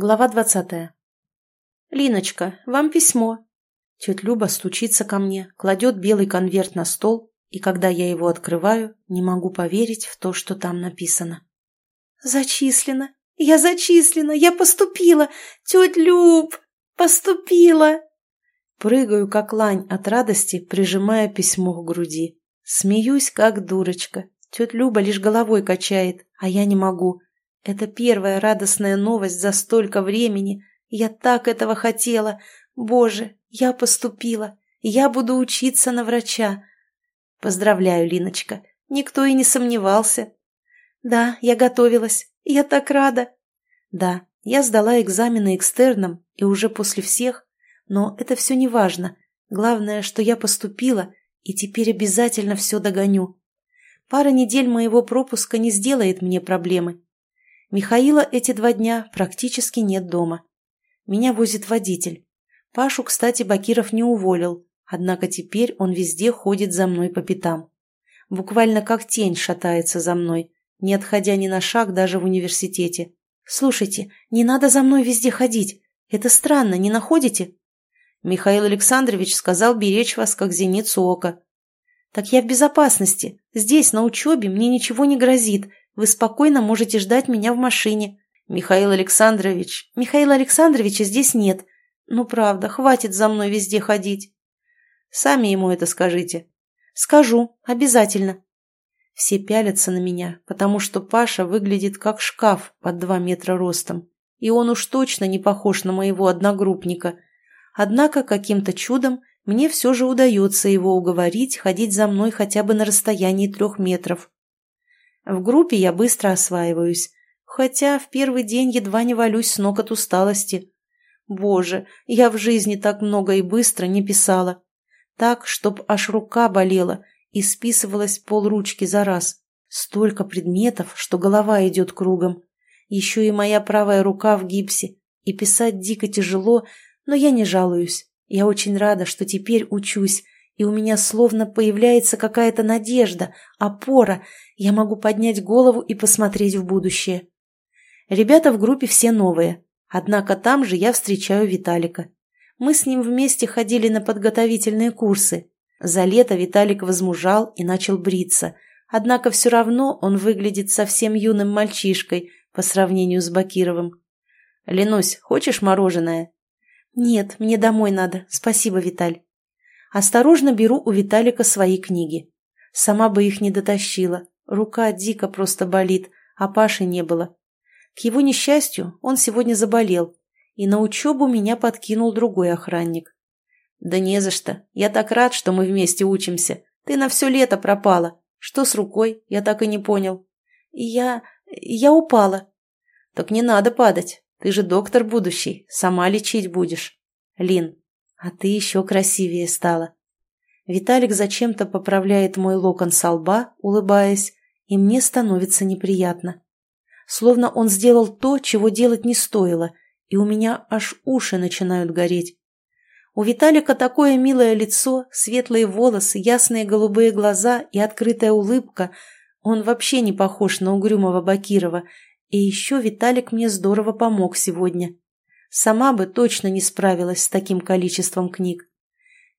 Глава двадцатая. «Линочка, вам письмо». Тетя Люба стучится ко мне, кладет белый конверт на стол, и когда я его открываю, не могу поверить в то, что там написано. «Зачислено! Я зачислена! Я поступила! Тетя Люб! Поступила!» Прыгаю, как лань от радости, прижимая письмо к груди. Смеюсь, как дурочка. Тетя Люба лишь головой качает, а я не могу. Это первая радостная новость за столько времени. Я так этого хотела. Боже, я поступила. Я буду учиться на врача. Поздравляю, Линочка. Никто и не сомневался. Да, я готовилась. Я так рада. Да, я сдала экзамены экстерном и уже после всех. Но это все не важно. Главное, что я поступила и теперь обязательно все догоню. Пара недель моего пропуска не сделает мне проблемы. Михаила эти два дня практически нет дома. Меня возит водитель. Пашу, кстати, Бакиров не уволил, однако теперь он везде ходит за мной по пятам. Буквально как тень шатается за мной, не отходя ни на шаг даже в университете. «Слушайте, не надо за мной везде ходить. Это странно, не находите?» Михаил Александрович сказал беречь вас, как зеницу ока. «Так я в безопасности. Здесь, на учебе, мне ничего не грозит. Вы спокойно можете ждать меня в машине. Михаил Александрович, Михаила Александровича здесь нет. Ну, правда, хватит за мной везде ходить. Сами ему это скажите. Скажу, обязательно. Все пялятся на меня, потому что Паша выглядит как шкаф под два метра ростом. И он уж точно не похож на моего одногруппника. Однако каким-то чудом мне все же удается его уговорить ходить за мной хотя бы на расстоянии трех метров. В группе я быстро осваиваюсь, хотя в первый день едва не валюсь с ног от усталости. Боже, я в жизни так много и быстро не писала. Так, чтоб аж рука болела и списывалась полручки за раз. Столько предметов, что голова идет кругом. Еще и моя правая рука в гипсе. И писать дико тяжело, но я не жалуюсь. Я очень рада, что теперь учусь, и у меня словно появляется какая-то надежда, опора, я могу поднять голову и посмотреть в будущее. Ребята в группе все новые, однако там же я встречаю Виталика. Мы с ним вместе ходили на подготовительные курсы. За лето Виталик возмужал и начал бриться, однако все равно он выглядит совсем юным мальчишкой по сравнению с Бакировым. «Ленусь, хочешь мороженое?» «Нет, мне домой надо. Спасибо, Виталь». Осторожно беру у Виталика свои книги. Сама бы их не дотащила. Рука дико просто болит, а Паши не было. К его несчастью, он сегодня заболел, и на учебу меня подкинул другой охранник. «Да не за что. Я так рад, что мы вместе учимся. Ты на все лето пропала. Что с рукой? Я так и не понял». «Я... я упала». «Так не надо падать. Ты же доктор будущий. Сама лечить будешь». «Лин, а ты еще красивее стала». Виталик зачем-то поправляет мой локон со лба, улыбаясь, и мне становится неприятно. Словно он сделал то, чего делать не стоило, и у меня аж уши начинают гореть. У Виталика такое милое лицо, светлые волосы, ясные голубые глаза и открытая улыбка. Он вообще не похож на угрюмого Бакирова. И еще Виталик мне здорово помог сегодня. Сама бы точно не справилась с таким количеством книг.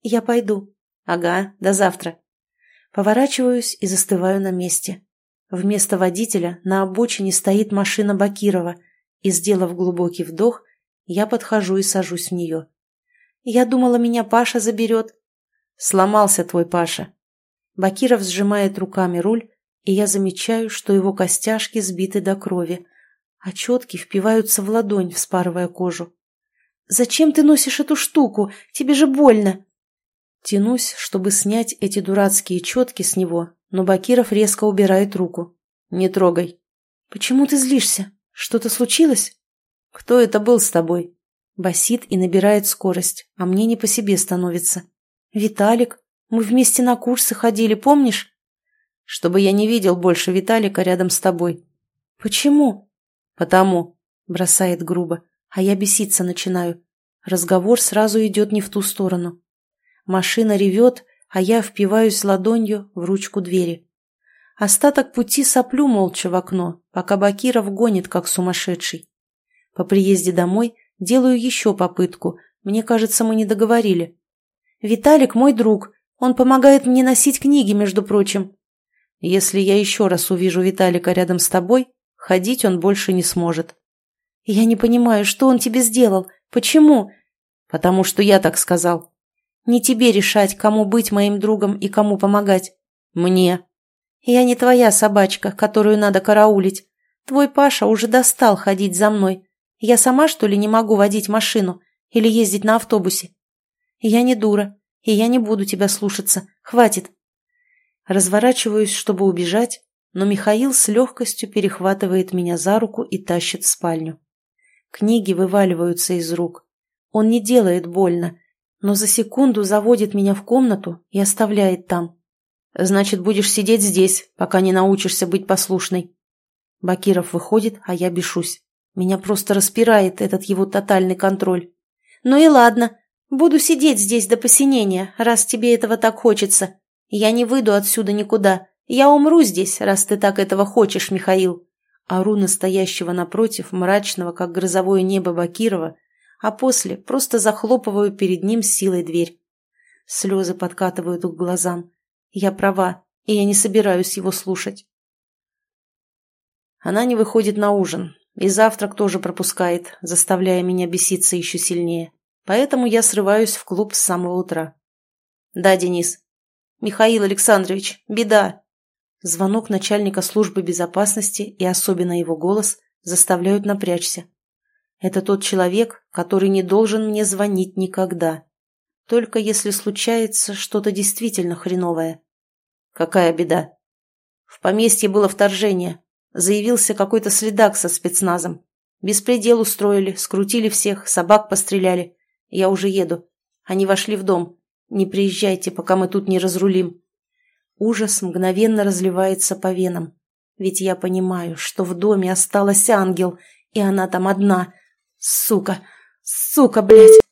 Я пойду. Ага, до завтра. Поворачиваюсь и застываю на месте. Вместо водителя на обочине стоит машина Бакирова, и, сделав глубокий вдох, я подхожу и сажусь в нее. Я думала, меня Паша заберет. Сломался твой Паша. Бакиров сжимает руками руль, и я замечаю, что его костяшки сбиты до крови, а четки впиваются в ладонь, вспарывая кожу. «Зачем ты носишь эту штуку? Тебе же больно!» Тянусь, чтобы снять эти дурацкие четки с него, но Бакиров резко убирает руку. «Не трогай». «Почему ты злишься? Что-то случилось?» «Кто это был с тобой?» Басит и набирает скорость, а мне не по себе становится. «Виталик. Мы вместе на курсы ходили, помнишь?» «Чтобы я не видел больше Виталика рядом с тобой». «Почему?» «Потому», — бросает грубо, а я беситься начинаю. Разговор сразу идет не в ту сторону. Машина ревет, а я впиваюсь ладонью в ручку двери. Остаток пути соплю молча в окно, пока Бакиров гонит, как сумасшедший. По приезде домой делаю еще попытку. Мне кажется, мы не договорили. «Виталик мой друг. Он помогает мне носить книги, между прочим». «Если я еще раз увижу Виталика рядом с тобой, ходить он больше не сможет». «Я не понимаю, что он тебе сделал? Почему?» «Потому что я так сказал». «Не тебе решать, кому быть моим другом и кому помогать». «Мне». «Я не твоя собачка, которую надо караулить. Твой Паша уже достал ходить за мной. Я сама, что ли, не могу водить машину или ездить на автобусе? Я не дура, и я не буду тебя слушаться. Хватит. Разворачиваюсь, чтобы убежать, но Михаил с легкостью перехватывает меня за руку и тащит в спальню. Книги вываливаются из рук. Он не делает больно, но за секунду заводит меня в комнату и оставляет там. «Значит, будешь сидеть здесь, пока не научишься быть послушной». Бакиров выходит, а я бешусь. Меня просто распирает этот его тотальный контроль. «Ну и ладно. Буду сидеть здесь до посинения, раз тебе этого так хочется. Я не выйду отсюда никуда. Я умру здесь, раз ты так этого хочешь, Михаил». Ору настоящего напротив, мрачного, как грозовое небо Бакирова, а после просто захлопываю перед ним силой дверь. Слезы подкатывают к глазам. Я права, и я не собираюсь его слушать. Она не выходит на ужин, и завтрак тоже пропускает, заставляя меня беситься еще сильнее. Поэтому я срываюсь в клуб с самого утра. «Да, Денис». «Михаил Александрович, беда». Звонок начальника службы безопасности и особенно его голос заставляют напрячься. Это тот человек, который не должен мне звонить никогда. Только если случается что-то действительно хреновое. Какая беда? В поместье было вторжение. Заявился какой-то следак со спецназом. Беспредел устроили, скрутили всех, собак постреляли. Я уже еду. Они вошли в дом. Не приезжайте, пока мы тут не разрулим. Ужас мгновенно разливается по венам. Ведь я понимаю, что в доме осталась ангел, и она там одна. Сука! Сука, блядь!